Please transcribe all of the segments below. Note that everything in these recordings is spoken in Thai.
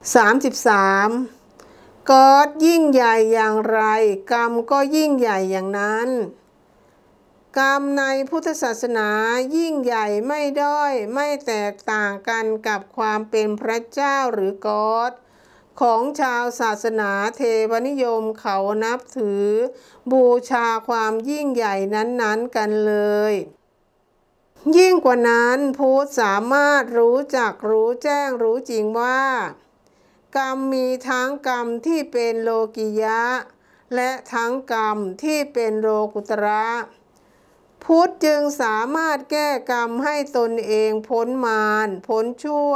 33. กอดยิ่งใหญ่อย่างไร กรรมก็ยิ่งใหญ่อย่างนั้น กรรมในพุทธศาสนายิ่งใหญ่ไม่ด้อยไม่แตกต่างกันกับความเป็นพระเจ้าหรือกอดของชาวศาสนาเทวนิยมเขานับถือ บูชาความยิ่งใหญ่นั้น ๆ กันเลย ยิ่งกว่านั้นพุทธสามารถรู้จักรู้แจ้งรู้จริงว่า กรรมมีทั้งกรรมที่เป็นโลกิยะ และทั้งกรรมที่เป็นโลกุตระ พุทธจึงสามารถแก้กรรมให้ตนเองพ้นมารพ้นชั่ว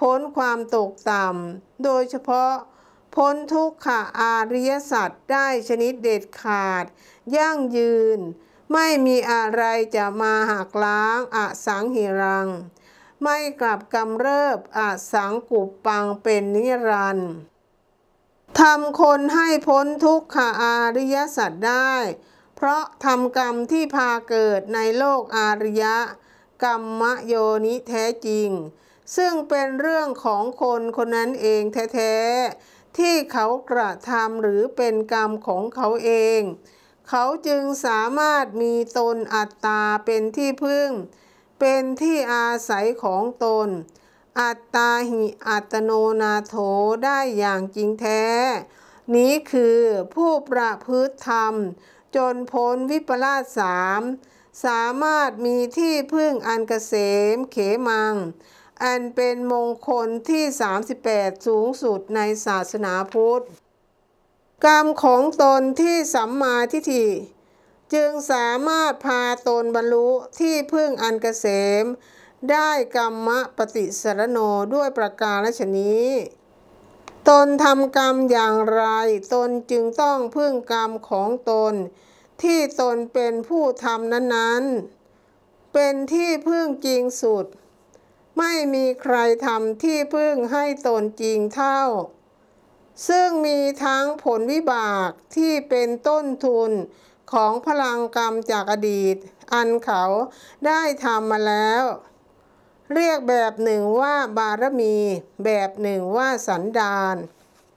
พ้นความตกต่ำ โดยเฉพาะพ้นทุกขะอาริยสัตว์ได้ชนิดเด็ดขาด ยั่งยืน ไม่มีอะไรจะมาหักล้างอสังหิรัง ไม่กลับกำเริบอสังกุปปังเป็นนิรันดร์ทำคนให้พ้นทุกขอาริยสัตว์ได้ เพราะทำกรรมที่พาเกิดในโลกอาริยะ กรรมโยนิแท้จริง ซึ่งเป็นเรื่องของคนคนนั้นเองแท้ๆ ที่เขากระทำหรือเป็นกรรมของเขาเอง เขาจึงสามารถมีตนอัตตาเป็นที่พึ่ง เป็นที่อาศัยของตน อัตตาหิอัตโนนาโถได้อย่างจริงแท้ นี้คือผู้ประพฤติธรรม จนพ้นวิปลาสสามสามารถมีที่พึ่งอันเกษมเขมัง อันเป็นมงคลที่ 38 สูงสุดในศาสนาพุทธ กรรมของตนที่สัมมาทิฏฐิ จึงสามารถพาตนบรรลุที่พึ่งอันเกษม ได้กรรมปฏิสรโนด้วยประการฉนี้ ตนทำกรรมอย่างไร ตนจึงต้องพึ่งกรรมของตน ที่ตนเป็นผู้ทำนั้นๆ เป็นที่พึ่งจริงสุด ไม่มีใครทำที่พึ่งให้ตนจริงเท่า ซึ่งมีทั้งผลวิบากที่เป็นต้นทุน ของพลังกรรมจากอดีต อันเขาได้ทำมาแล้ว เรียกแบบหนึ่งว่าบารมี แบบหนึ่งว่าสันดาน